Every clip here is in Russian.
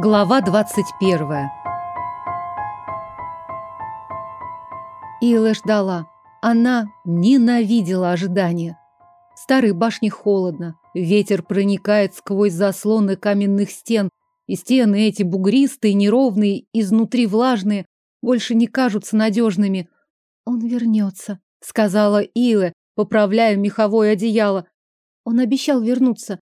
Глава 21 Ила ждала. Она ненавидела ожидания. В старой башне холодно. Ветер проникает сквозь заслоны каменных стен. И стены эти бугристые, неровные, изнутри влажные, больше не кажутся надежными. «Он вернется», — сказала Ила, поправляя меховое одеяло. «Он обещал вернуться.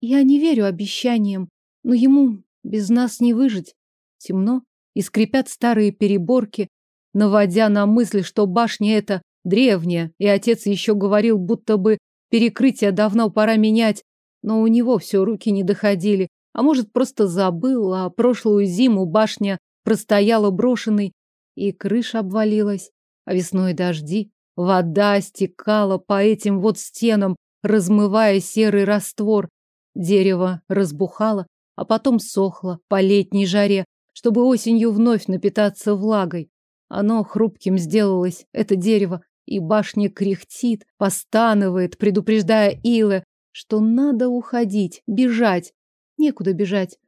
Я не верю обещаниям, но ему без нас не выжить. Темно, и скрипят старые переборки, наводя на мысль, что башня эта древняя, и отец еще говорил, будто бы перекрытие давно пора менять, но у него все руки не доходили, а может, просто забыл, а прошлую зиму башня простояла брошенной, и крыша обвалилась, а весной дожди, вода стекала по этим вот стенам, размывая серый раствор, дерево разбухало, а потом сохло по летней жаре, чтобы осенью вновь напитаться влагой. Оно хрупким сделалось, это дерево, и башня кряхтит, постанывает, предупреждая Илы, что надо уходить, бежать. Некуда бежать.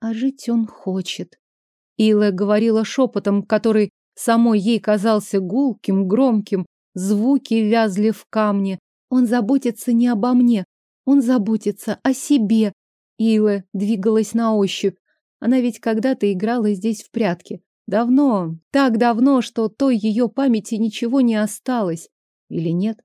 А жить он хочет. Ила говорила шепотом, который самой ей казался гулким, громким, звуки вязли в камне. Он заботится не обо мне, он заботится о себе, Ила двигалась на ощупь. Она ведь когда-то играла здесь в прятки. Давно, так давно, что той ее памяти ничего не осталось. Или нет?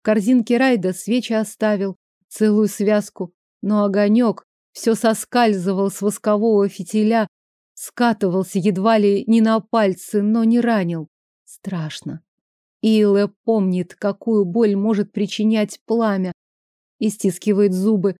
В корзинке Райда свечи оставил, целую связку. Но огонек все соскальзывал с воскового фитиля, скатывался едва ли не на пальцы, но не ранил. Страшно. Илэ помнит, какую боль может причинять пламя, и стискивает зубы,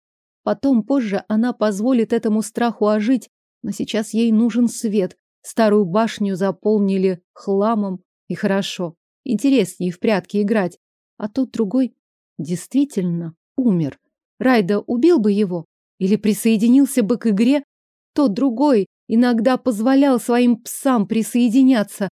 Потом, позже, она позволит этому страху ожить, но сейчас ей нужен свет. Старую башню заполнили хламом, и хорошо. Интереснее в прятки играть. А тот другой действительно умер. Райда убил бы его или присоединился бы к игре. Тот другой иногда позволял своим псам присоединяться.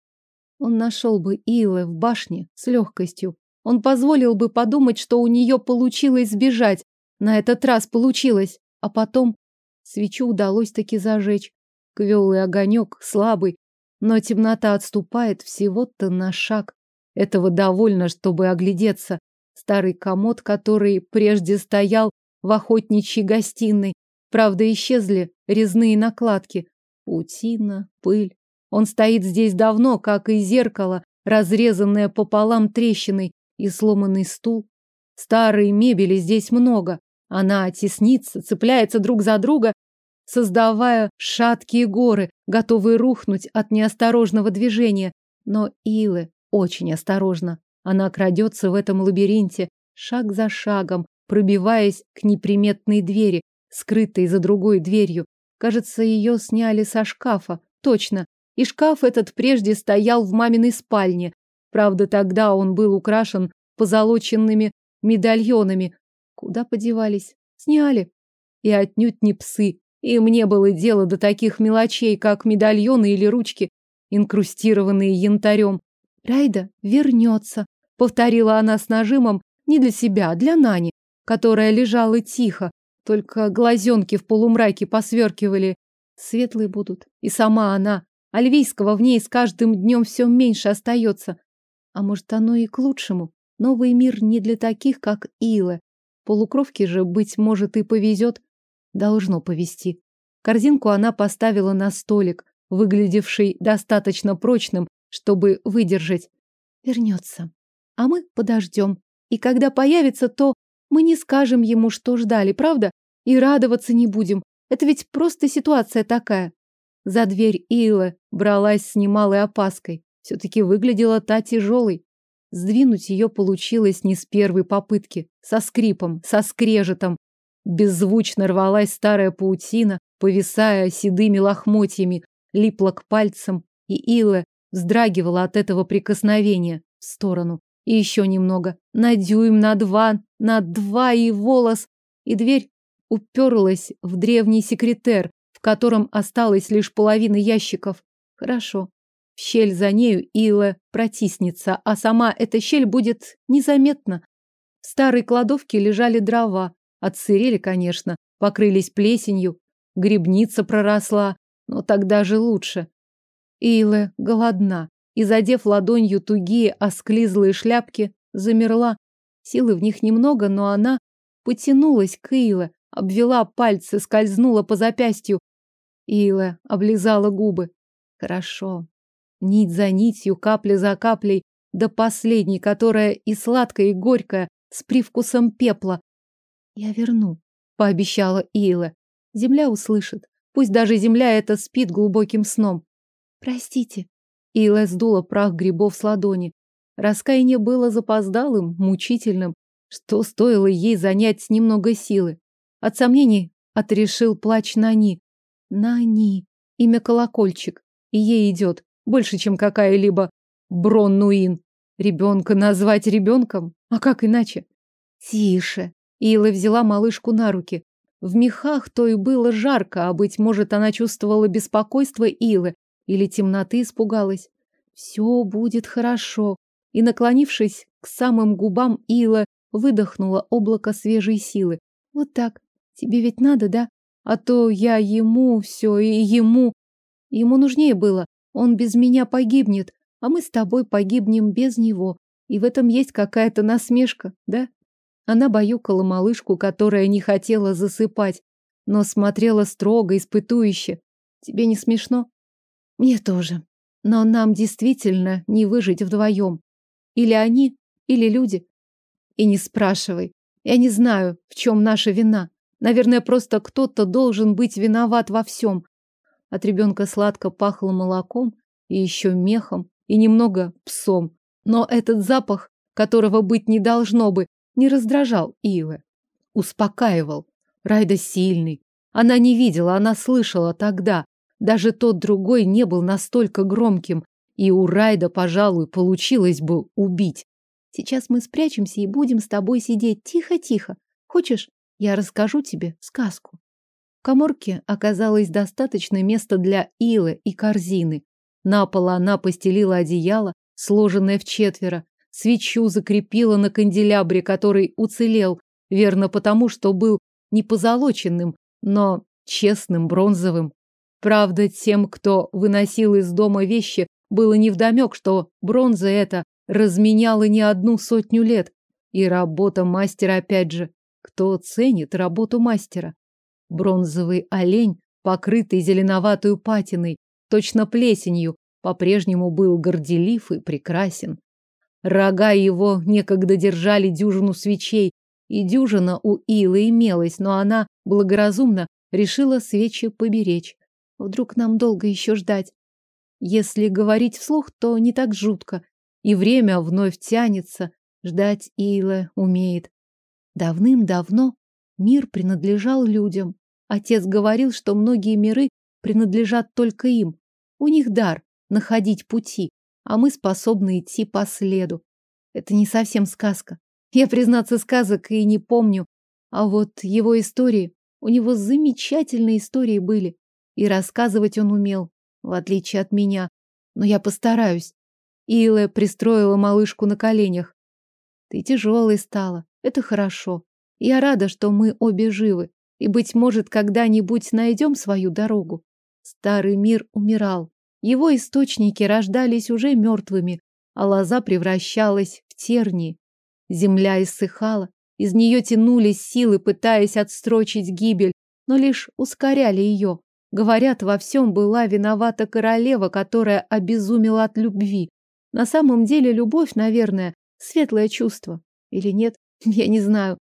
Он нашел бы Илы в башне с легкостью. Он позволил бы подумать, что у нее получилось сбежать, на этот раз получилось. А потом свечу удалось таки зажечь. Квелый огонек, слабый, но темнота отступает всего-то на шаг. Этого довольно, чтобы оглядеться. Старый комод, который прежде стоял в охотничьей гостиной. Правда, исчезли резные накладки. Паутина, пыль. Он стоит здесь давно, как и зеркало, разрезанное пополам трещиной, и сломанный стул. Старой мебели здесь много. Она теснится, цепляется друг за друга, создавая шаткие горы, готовые рухнуть от неосторожного движения. Но Илы очень осторожно. Она крадется в этом лабиринте, шаг за шагом, пробиваясь к неприметной двери, скрытой за другой дверью. Кажется, ее сняли со шкафа. Точно. И шкаф этот прежде стоял в маминой спальне. Правда, тогда он был украшен позолоченными медальонами, Куда подевались? Сняли. И отнюдь не псы. Им не было дела до таких мелочей, как медальоны или ручки, инкрустированные янтарем. Райда вернется, повторила она с нажимом не для себя, а для Нани, которая лежала тихо, только глазенки в полумраке посверкивали. Светлые будут. И сама она. Альвийского в ней с каждым днем все меньше остается. А может, оно и к лучшему. Новый мир не для таких, как Ила. Полукровке же, быть может, и повезет. Должно повезти. Корзинку она поставила на столик, выглядевший достаточно прочным, чтобы выдержать. Вернется. А мы подождем. И когда появится, то мы не скажем ему, что ждали, правда? И радоваться не будем. Это ведь просто ситуация такая. За дверь Ила бралась с немалой опаской. Все-таки выглядела та тяжелой. Сдвинуть ее получилось не с первой попытки. Со скрипом, со скрежетом. Беззвучно рвалась старая паутина, повисая седыми лохмотьями, липла к пальцам, и Илэ вздрагивала от этого прикосновения в сторону. И еще немного. На дюйм, на два, на два и волос. И дверь уперлась в древний секретер, в котором осталась лишь половина ящиков. Хорошо. В щель за нею Ила протиснется, а сама эта щель будет незаметна. В старой кладовке лежали дрова. Отсырели, конечно, покрылись плесенью. Грибница проросла, но тогда же лучше. Илэ голодна и, задев ладонью тугие осклизлые шляпки, замерла. Силы в них немного, но она потянулась к Илэ, обвела пальцы, скользнула по запястью. Илэ облизала губы. Хорошо. Нить за нитью, капля за каплей, до последней, которая и сладкая, и горькая, с привкусом пепла. Я верну, пообещала Илэ. Земля услышит. Пусть даже земля это спит глубоким сном. Простите. Илэ сдула прах грибов с ладони. Раскаяние было запоздалым, мучительным, что стоило ей занять немного силы. От сомнений отрешил плач Нани. Нани. Имя колокольчик. И ей идет. Больше, чем какая-либо Броннуин. Ребенка назвать ребенком? А как иначе? Тише. Ила взяла малышку на руки. В мехах то и было жарко, а, быть может, она чувствовала беспокойство Илы или темноты испугалась. Все будет хорошо. И, наклонившись к самым губам, Ила выдохнула облако свежей силы. Вот так. Тебе ведь надо, да? А то я ему все и ему. Ему нужнее было. Он без меня погибнет, а мы с тобой погибнем без него. И в этом есть какая-то насмешка, да? Она баюкала малышку, которая не хотела засыпать, но смотрела строго, испытующе. Тебе не смешно? Мне тоже. Но нам действительно не выжить вдвоем. Или они, или люди. И не спрашивай. Я не знаю, в чем наша вина. Наверное, просто кто-то должен быть виноват во всем. От ребенка сладко пахло молоком и еще мехом, и немного псом. Но этот запах, которого быть не должно бы, не раздражал Ивы. Успокаивал. Райда сильный. Она не видела, она слышала тогда. Даже тот другой не был настолько громким, и у Райда, пожалуй, получилось бы убить. Сейчас мы спрячемся и будем с тобой сидеть тихо-тихо. Хочешь, я расскажу тебе сказку? В коморке оказалось достаточно места для Илы и корзины. На пол она постелила одеяло, сложенное в четверо, свечу закрепила на канделябре, который уцелел, верно потому, что был не позолоченным, но честным бронзовым. Правда, тем, кто выносил из дома вещи, было невдомек, что бронза эта разменяла не одну сотню лет. И работа мастера опять же. Кто ценит работу мастера? Бронзовый олень, покрытый зеленоватой патиной, точно плесенью, по-прежнему был горделив и прекрасен. Рога его некогда держали дюжину свечей, и дюжина у Илы имелась, но она благоразумно решила свечи поберечь. Вдруг нам долго еще ждать? Если говорить вслух, то не так жутко, и время вновь тянется, ждать Ила умеет. Давным-давно мир принадлежал людям. Отец говорил, что многие миры принадлежат только им. У них дар находить пути, а мы способны идти по следу. Это не совсем сказка. Я, признаться, сказок и не помню. А вот его истории, у него замечательные истории были. И рассказывать он умел, в отличие от меня. Но я постараюсь. Ила пристроила малышку на коленях. Ты тяжелой стала. Это хорошо. Я рада, что мы обе живы. И, быть может, когда-нибудь найдем свою дорогу. Старый мир умирал. Его источники рождались уже мертвыми, а лоза превращалась в тернии. Земля иссыхала, из нее тянулись силы, пытаясь отстрочить гибель, но лишь ускоряли ее. Говорят, во всем была виновата королева, которая обезумела от любви. На самом деле любовь, наверное, светлое чувство. Или нет, я не знаю.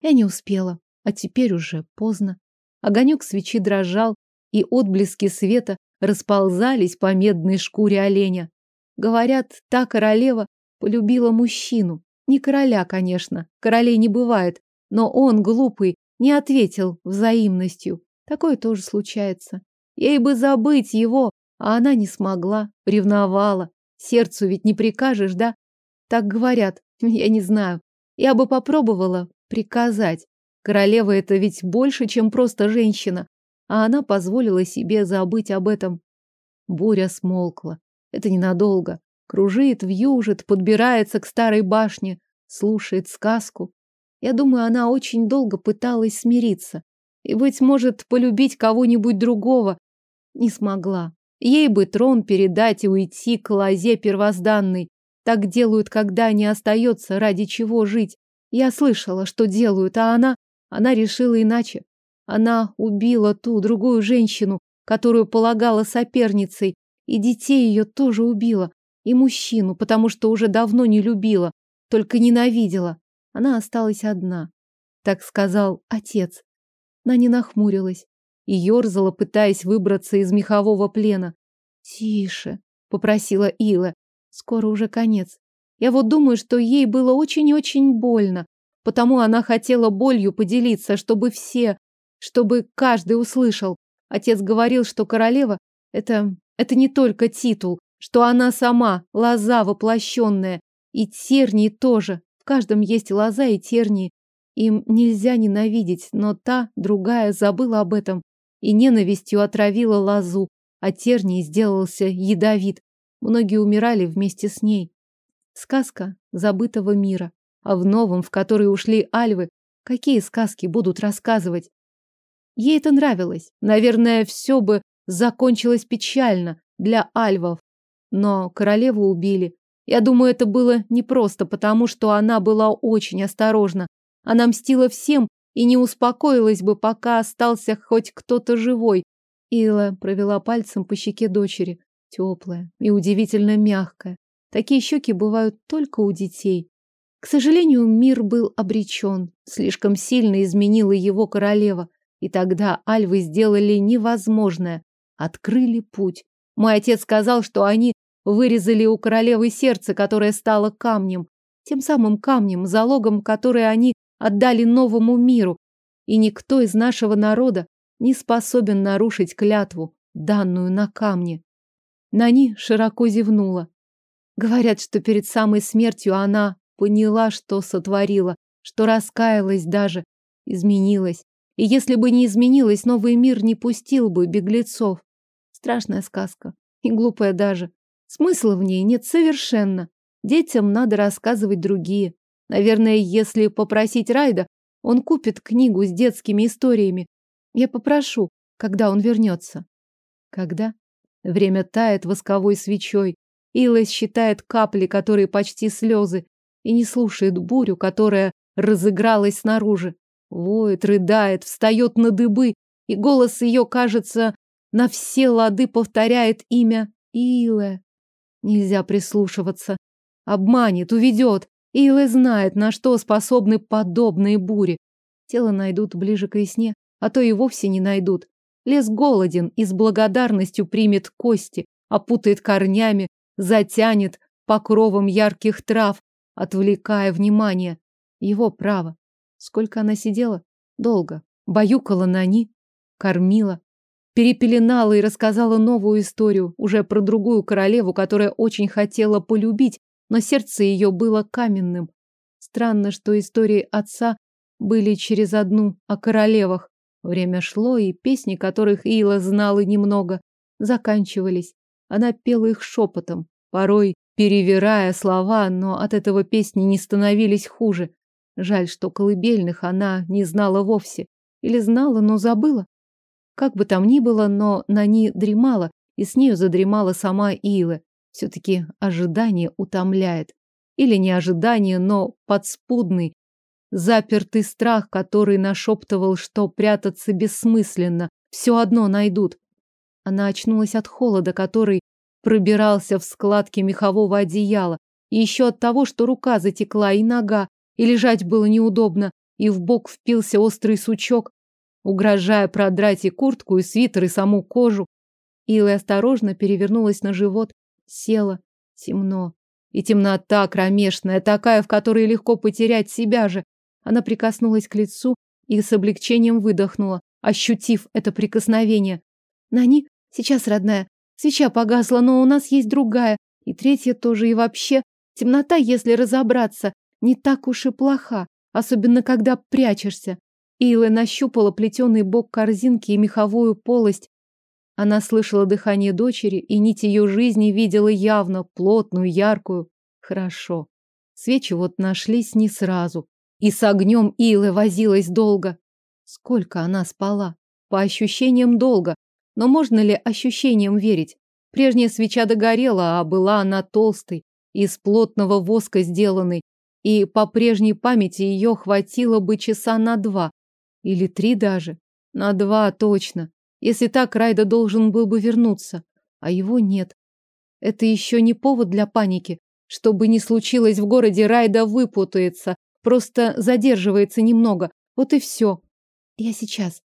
Я не успела, а теперь уже поздно. Огонек свечи дрожал, и отблески света расползались по медной шкуре оленя. Говорят, та королева полюбила мужчину. Не короля, конечно, королей не бывает, но он, глупый, не ответил взаимностью. Такое тоже случается. Ей бы забыть его, а она не смогла, ревновала. Сердцу ведь не прикажешь, да? Так говорят, я не знаю. Я бы попробовала приказать. Королева это ведь больше, чем просто женщина а она позволила себе забыть об этом. Буря смолкла. Это ненадолго. Кружит, вьюжит, подбирается к старой башне, слушает сказку. Я думаю, она очень долго пыталась смириться. И, быть может, полюбить кого-нибудь другого. Не смогла. Ей бы трон передать и уйти к лозе первозданной. Так делают, когда не остается ради чего жить. Я слышала, что делают, а она... Она решила иначе. Она убила ту, другую женщину, которую полагала соперницей, и детей ее тоже убила, и мужчину, потому что уже давно не любила, только ненавидела. Она осталась одна. Так сказал отец. Она не нахмурилась и ерзала, пытаясь выбраться из мехового плена. «Тише», — попросила Ила. «Скоро уже конец. Я вот думаю, что ей было очень-очень больно, потому она хотела болью поделиться, чтобы все, чтобы каждый услышал. Отец говорил, что королева — это... это не только титул, что она сама, лоза воплощенная, и тернии тоже. В каждом есть лоза и тернии. Им нельзя ненавидеть, но та, другая, забыла об этом и ненавистью отравила лозу, а терний сделался ядовит. Многие умирали вместе с ней. Сказка забытого мира. А в новом, в который ушли альвы, какие сказки будут рассказывать? Ей это нравилось. Наверное, все бы закончилось печально для альвов. Но королеву убили. Я думаю, это было не просто, потому что она была очень осторожна. Она мстила всем и не успокоилась бы, пока остался хоть кто-то живой. Ила провела пальцем по щеке дочери. Теплая и удивительно мягкая. Такие щеки бывают только у детей. К сожалению, мир был обречен. Слишком сильно изменила его королева. И тогда альвы сделали невозможное. Открыли путь. Мой отец сказал, что они вырезали у королевы сердце, которое стало камнем. Тем самым камнем, залогом, который они отдали новому миру, и никто из нашего народа не способен нарушить клятву, данную на камне. Нани широко зевнула. Говорят, что перед самой смертью она поняла, что сотворила, что раскаялась даже, изменилась. И если бы не изменилась, новый мир не пустил бы беглецов. Страшная сказка. И глупая даже. Смысла в ней нет совершенно. Детям надо рассказывать другие. Наверное, если попросить Райда, он купит книгу с детскими историями. Я попрошу, когда он вернется. Когда? Время тает восковой свечой. Илась считает капли, которые почти слезы, и не слушает бурю, которая разыгралась снаружи. Воет, рыдает, встает на дыбы, и голос ее, кажется, на все лады повторяет имя Илэ. Нельзя прислушиваться. Обманет, уведет. Илэ знает, на что способны подобные бури. Тело найдут ближе к весне, а то и вовсе не найдут. Лес голоден и с благодарностью примет кости, опутает корнями, затянет покровом ярких трав, отвлекая внимание. Его право. Сколько она сидела? Долго. Баюкала ни, кормила, перепеленала и рассказала новую историю, уже про другую королеву, которая очень хотела полюбить, но сердце ее было каменным. Странно, что истории отца были через одну о королевах. Время шло, и песни, которых Ила знала немного, заканчивались. Она пела их шепотом, порой перевирая слова, но от этого песни не становились хуже. Жаль, что колыбельных она не знала вовсе. Или знала, но забыла. Как бы там ни было, но на ней дремала, и с нею задремала сама Ила. Все-таки ожидание утомляет. Или не ожидание, но подспудный, запертый страх, который нашептывал, что прятаться бессмысленно. Все одно найдут. Она очнулась от холода, который пробирался в складки мехового одеяла, и еще от того, что рука затекла и нога, и лежать было неудобно, и в бок впился острый сучок, угрожая продрать и куртку, и свитер, и саму кожу. Ила осторожно перевернулась на живот, Села. Темно. И темнота кромешная, такая, в которой легко потерять себя же. Она прикоснулась к лицу и с облегчением выдохнула, ощутив это прикосновение. Нани, сейчас, родная, свеча погасла, но у нас есть другая, и третья тоже, и вообще. Темнота, если разобраться, не так уж и плоха, особенно когда прячешься. Ила нащупала плетеный бок корзинки и меховую полость, она слышала дыхание дочери, и нить ее жизни видела явно, плотную, яркую. Хорошо. Свечи вот нашлись не сразу. И с огнем Илы возилась долго. Сколько она спала? По ощущениям долго. Но можно ли ощущениям верить? Прежняя свеча догорела, а была она толстой, из плотного воска сделанной, и по прежней памяти ее хватило бы часа на два. Или три даже. На два точно. Если так, Райда должен был бы вернуться. А его нет. Это еще не повод для паники. Что бы ни случилось в городе, Райда выпутается. Просто задерживается немного. Вот и все. Я сейчас.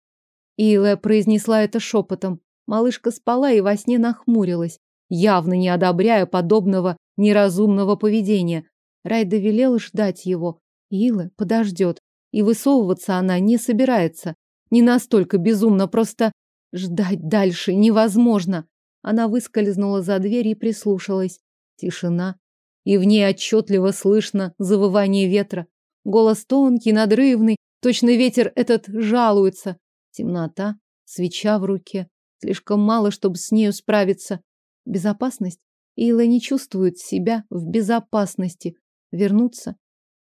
Илая произнесла это шепотом. Малышка спала и во сне нахмурилась, явно не одобряя подобного неразумного поведения. Райда велел ждать его. Ила подождет. И высовываться она не собирается. Не настолько безумно, просто ждать дальше невозможно. Она выскользнула за дверь и прислушалась. Тишина. И в ней отчетливо слышно завывание ветра. Голос тонкий, надрывный. Точно ветер этот жалуется. Темнота, свеча в руке. Слишком мало, чтобы с нею справиться. Безопасность? Ила не чувствует себя в безопасности. Вернуться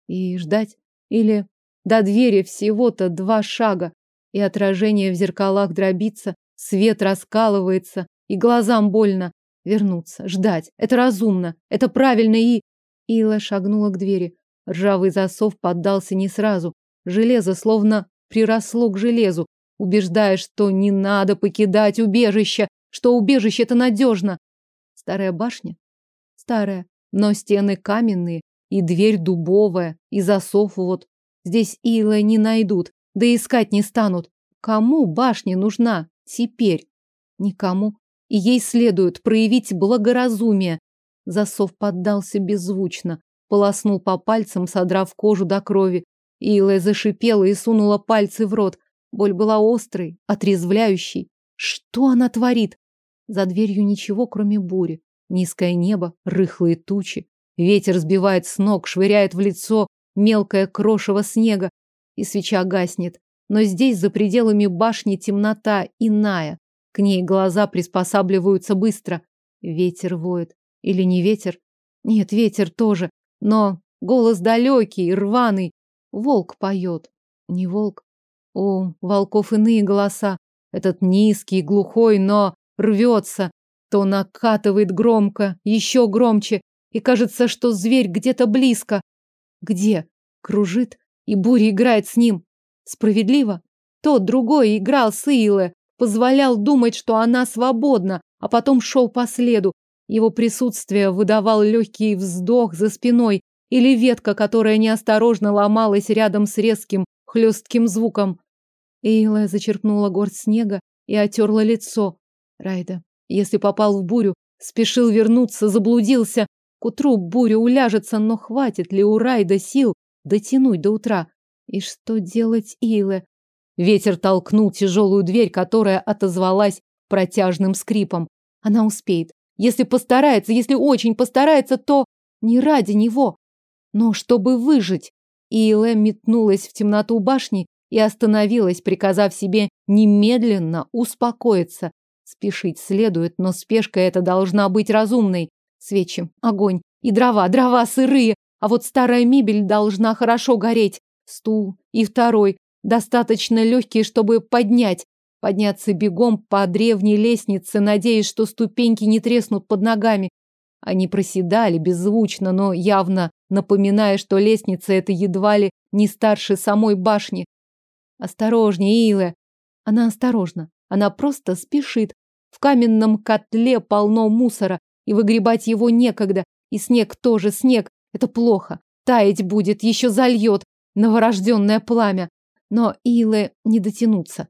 и ждать? Или до двери всего-то два шага, и отражение в зеркалах дробится, свет раскалывается, и глазам больно. Вернуться, ждать. Это разумно, это правильно и... Ила шагнула к двери. Ржавый засов поддался не сразу. Железо словно приросло к железу, убеждая, что не надо покидать убежище, что убежище это надежно. Старая башня? Старая, но стены каменные, и дверь дубовая, и засов вот. Здесь Ила не найдут, да искать не станут. Кому башня нужна теперь? Никому. И ей следует проявить благоразумие. Засов поддался беззвучно, полоснул по пальцам, содрав кожу до крови. Ила зашипела и сунула пальцы в рот. Боль была острой, отрезвляющей. Что она творит? За дверью ничего, кроме бури. Низкое небо, рыхлые тучи. Ветер сбивает с ног, швыряет в лицо мелкое крошево снега, и свеча гаснет. Но здесь, за пределами башни, темнота иная. К ней глаза приспосабливаются быстро. Ветер воет. Или не ветер? Нет, ветер тоже. Но голос далекий, рваный. Волк поет. Не волк. О, волков иные голоса. Этот низкий, глухой, но рвется. То накатывает громко, еще громче. И кажется, что зверь где-то близко. Где? Кружит, и буря играет с ним. Справедливо? Тот другой играл с Илэ, позволял думать, что она свободна, а потом шел по следу. Его присутствие выдавал легкий вздох за спиной или ветка, которая неосторожно ломалась рядом с резким, хлестким звуком. Эйла зачерпнула горсть снега и отерла лицо. Райда, если попал в бурю, спешил вернуться, заблудился. К утру буря уляжется, но хватит ли у Райда сил дотянуть до утра? И что делать Иле? Ветер толкнул тяжелую дверь, которая отозвалась протяжным скрипом. Она успеет. Если постарается, если очень постарается, то не ради него, но чтобы выжить. Иле метнулась в темноту башни и остановилась, приказав себе немедленно успокоиться. Спешить следует, но спешка эта должна быть разумной. Свечи, огонь и дрова, дрова сырые, а вот старая мебель должна хорошо гореть. Стул и второй, достаточно легкие, чтобы поднять. Подняться бегом по древней лестнице, надеясь, что ступеньки не треснут под ногами. Они проседали беззвучно, но явно напоминая, что лестница эта едва ли не старше самой башни. Осторожнее, Илэ. Она осторожна. Она просто спешит. В каменном котле полно мусора, и выгребать его некогда. И снег тоже снег. Это плохо. Таять будет, еще зальет новорожденное пламя. Но Илэ не дотянуться.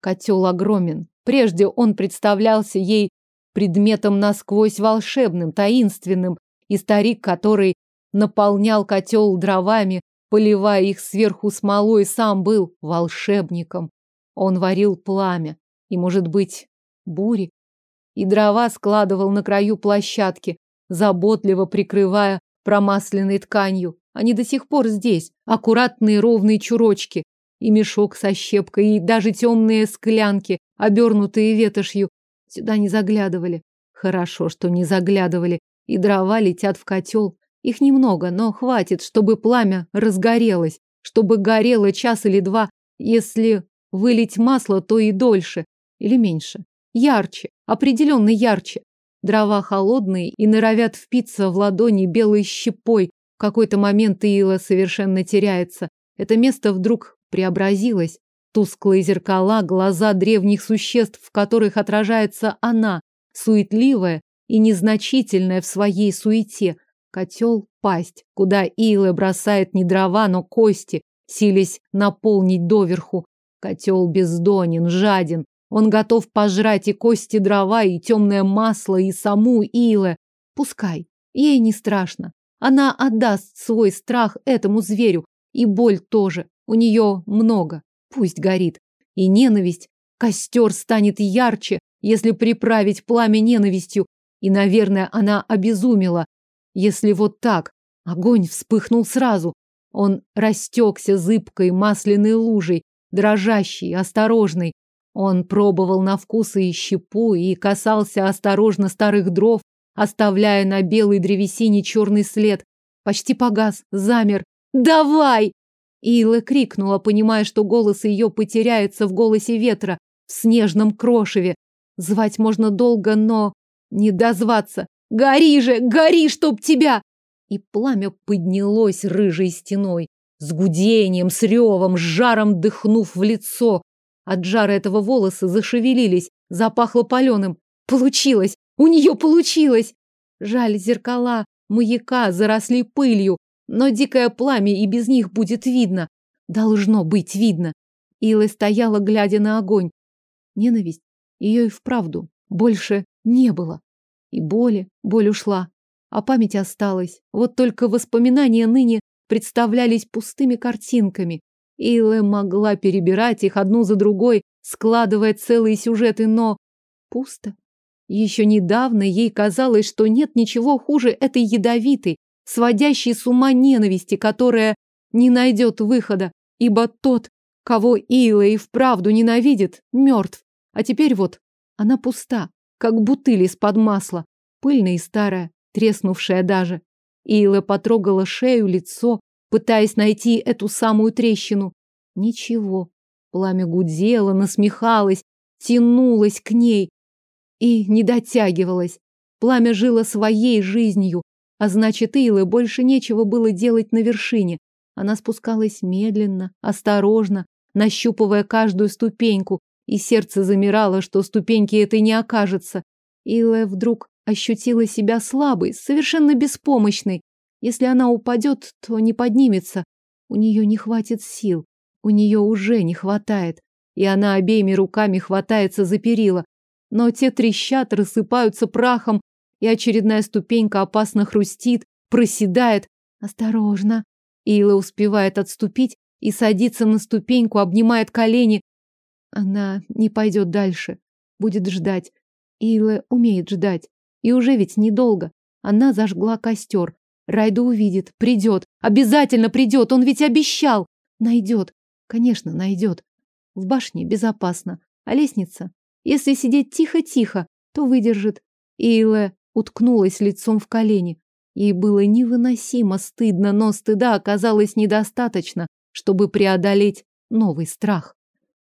Котел огромен. Прежде он представлялся ей предметом насквозь волшебным, таинственным, и старик, который наполнял котел дровами, поливая их сверху смолой, сам был волшебником. Он варил пламя и, может быть, бури. И дрова складывал на краю площадки, заботливо прикрывая промасленной тканью. Они до сих пор здесь, аккуратные ровные чурочки, и мешок со щепкой, и даже темные склянки, обернутые ветошью. Сюда не заглядывали. Хорошо, что не заглядывали. И дрова летят в котел. Их немного, но хватит, чтобы пламя разгорелось, чтобы горело час или два. Если вылить масло, то и дольше, или меньше. Ярче, определенно ярче. Дрова холодные и норовят впиться в ладони белой щепой. В какой-то момент Ила совершенно теряется. Это место вдруг преобразилось. Тусклые зеркала, глаза древних существ, в которых отражается она, суетливая и незначительная в своей суете. Котел – пасть, куда Ила бросает не дрова, но кости, силясь наполнить доверху. Котел бездонен, жаден. Он готов пожрать и кости дрова, и темное масло, и саму Илы. Пускай. Ей не страшно. Она отдаст свой страх этому зверю. И боль тоже. У нее много. Пусть горит. И ненависть. Костер станет ярче, если приправить пламя ненавистью. И, наверное, она обезумела. Если вот так. Огонь вспыхнул сразу. Он растекся зыбкой масляной лужей, дрожащий, осторожный. Он пробовал на вкус и щепу, и касался осторожно старых дров, оставляя на белой древесине черный след. Почти погас, замер. «Давай!» Ила крикнула, понимая, что голос ее потеряется в голосе ветра, в снежном крошеве. Звать можно долго, но не дозваться. «Гори же! Гори, чтоб тебя!» И пламя поднялось рыжей стеной, с гудением, с ревом, с жаром дыхнув в лицо. От жара этого волосы зашевелились, запахло паленым. Получилось! У нее получилось! Жаль, зеркала маяка заросли пылью, но дикое пламя и без них будет видно. Должно быть видно. Ила стояла, глядя на огонь. Ненависть ее и вправду больше не было. И боли, боль ушла, а память осталась. Вот только воспоминания ныне представлялись пустыми картинками. Ила могла перебирать их одну за другой, складывая целые сюжеты, но пусто. Еще недавно ей казалось, что нет ничего хуже этой ядовитой, сводящей с ума ненависти, которая не найдет выхода, ибо тот, кого Ила и вправду ненавидит, мертв. А теперь вот она пуста, как бутыль из-под масла, пыльная и старая, треснувшая даже. Ила потрогала шею, лицо, пытаясь найти эту самую трещину. Ничего. Пламя гудело, насмехалось, тянулось к ней и не дотягивалось. Пламя жило своей жизнью, а значит, Илы больше нечего было делать на вершине. Она спускалась медленно, осторожно, нащупывая каждую ступеньку, и сердце замирало, что ступеньки этой не окажется. Илэ вдруг ощутила себя слабой, совершенно беспомощной. Если она упадет, то не поднимется. У нее не хватит сил. У нее уже не хватает. И она обеими руками хватается за перила. Но те трещат, рассыпаются прахом, и очередная ступенька опасно хрустит, проседает. Осторожно. Ила успевает отступить и садится на ступеньку, обнимает колени. Она не пойдет дальше. Будет ждать. Ила умеет ждать. И уже ведь недолго. Она зажгла костер. Райда увидит, придет. Обязательно придет. Он ведь обещал. Найдет. Конечно, найдет. В башне безопасно. А лестница? Если сидеть тихо-тихо, то выдержит. Ила уткнулась лицом в колени. Ей было невыносимо стыдно, но стыда оказалось недостаточно, чтобы преодолеть новый страх.